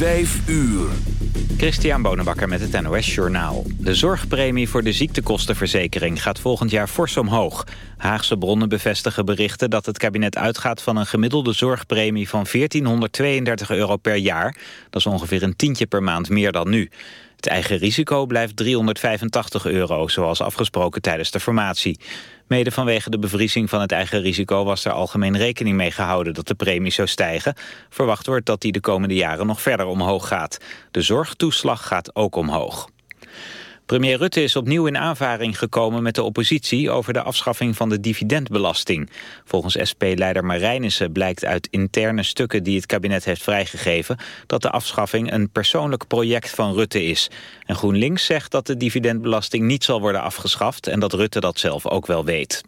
Vijf uur. Christian Bonenbakker met het NOS Journaal. De zorgpremie voor de ziektekostenverzekering gaat volgend jaar fors omhoog. Haagse bronnen bevestigen berichten dat het kabinet uitgaat van een gemiddelde zorgpremie van 1432 euro per jaar. Dat is ongeveer een tientje per maand meer dan nu. Het eigen risico blijft 385 euro, zoals afgesproken tijdens de formatie. Mede vanwege de bevriezing van het eigen risico was er algemeen rekening mee gehouden dat de premie zou stijgen. Verwacht wordt dat die de komende jaren nog verder omhoog gaat. De zorgtoeslag gaat ook omhoog. Premier Rutte is opnieuw in aanvaring gekomen met de oppositie over de afschaffing van de dividendbelasting. Volgens SP-leider Marijnissen blijkt uit interne stukken die het kabinet heeft vrijgegeven dat de afschaffing een persoonlijk project van Rutte is. En GroenLinks zegt dat de dividendbelasting niet zal worden afgeschaft en dat Rutte dat zelf ook wel weet.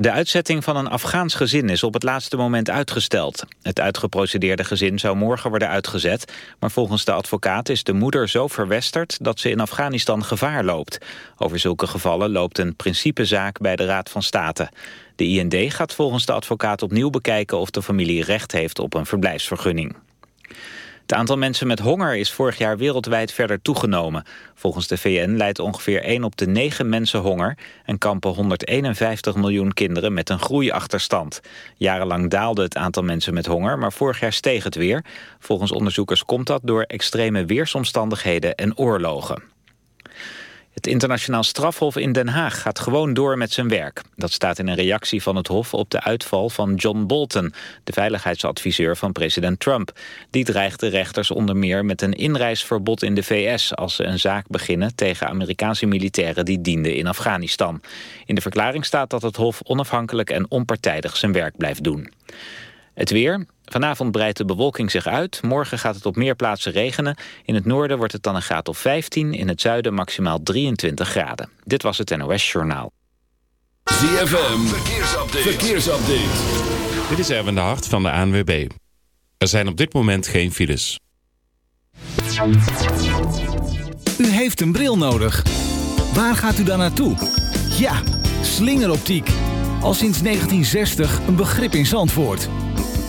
De uitzetting van een Afghaans gezin is op het laatste moment uitgesteld. Het uitgeprocedeerde gezin zou morgen worden uitgezet... maar volgens de advocaat is de moeder zo verwesterd... dat ze in Afghanistan gevaar loopt. Over zulke gevallen loopt een principezaak bij de Raad van State. De IND gaat volgens de advocaat opnieuw bekijken... of de familie recht heeft op een verblijfsvergunning. Het aantal mensen met honger is vorig jaar wereldwijd verder toegenomen. Volgens de VN leidt ongeveer 1 op de 9 mensen honger... en kampen 151 miljoen kinderen met een groeiachterstand. Jarenlang daalde het aantal mensen met honger, maar vorig jaar steeg het weer. Volgens onderzoekers komt dat door extreme weersomstandigheden en oorlogen. Het internationaal strafhof in Den Haag gaat gewoon door met zijn werk. Dat staat in een reactie van het hof op de uitval van John Bolton... de veiligheidsadviseur van president Trump. Die dreigt de rechters onder meer met een inreisverbod in de VS... als ze een zaak beginnen tegen Amerikaanse militairen die dienden in Afghanistan. In de verklaring staat dat het hof onafhankelijk en onpartijdig zijn werk blijft doen. Het weer. Vanavond breidt de bewolking zich uit. Morgen gaat het op meer plaatsen regenen. In het noorden wordt het dan een graad of 15. In het zuiden maximaal 23 graden. Dit was het NOS Journaal. ZFM. Verkeersupdate. Verkeersupdate. Dit is Erwin de Hart van de ANWB. Er zijn op dit moment geen files. U heeft een bril nodig. Waar gaat u dan naartoe? Ja, slingeroptiek. Al sinds 1960 een begrip in Zandvoort.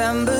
September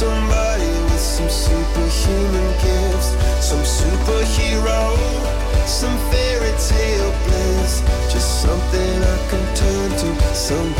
Somebody with some superhuman gifts, some superhero, some fairy tale bliss. Just something I can turn to, somebody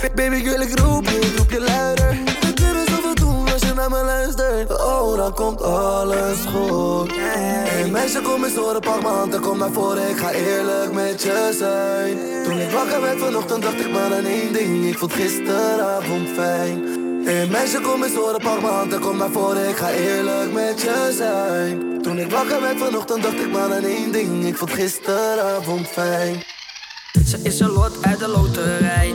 Baby girl, ik roep je, ik roep je luider. Kunnen zoveel doen als je naar me luistert. Oh, dan komt alles goed. Hey meisje, kom eens horen, pak m'n hand en kom naar voren. Ik ga eerlijk met je zijn. Toen ik wakker werd vanochtend, dacht ik maar aan één ding. Ik vond gisteravond fijn. Hey meisje, kom eens horen, pak m'n hand en kom naar voren. Ik ga eerlijk met je zijn. Toen ik wakker werd vanochtend, dacht ik maar aan één ding. Ik vond gisteravond fijn. Ze is een lot uit de loterij.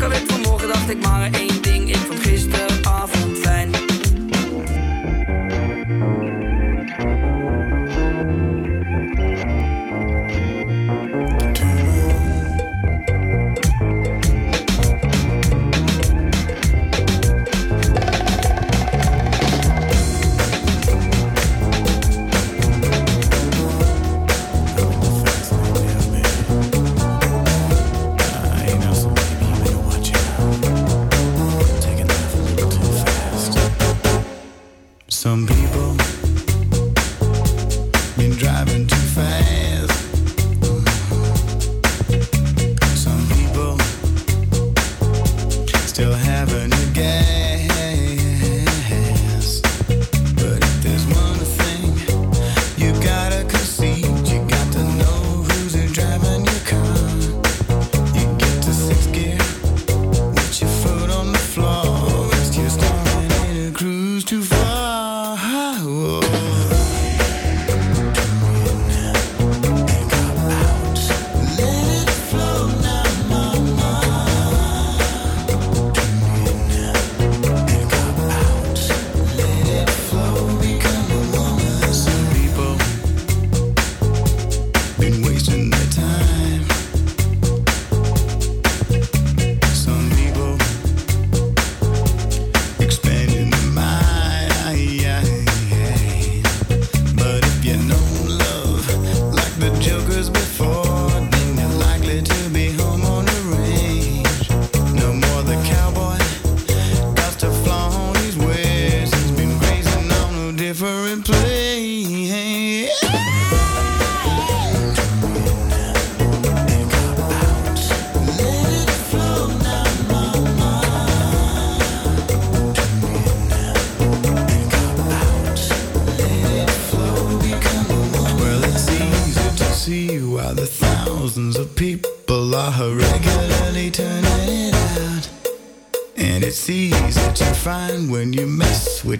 wakker werd vanmorgen, dacht ik maar één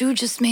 you just made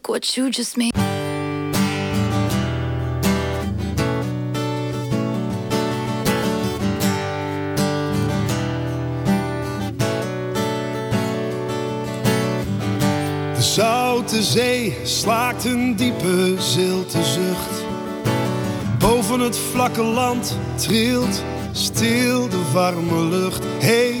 Look what just. De zoute zee slaakt een diepe zilte zucht. Boven het vlakke land trilt stil de warme lucht. Hey,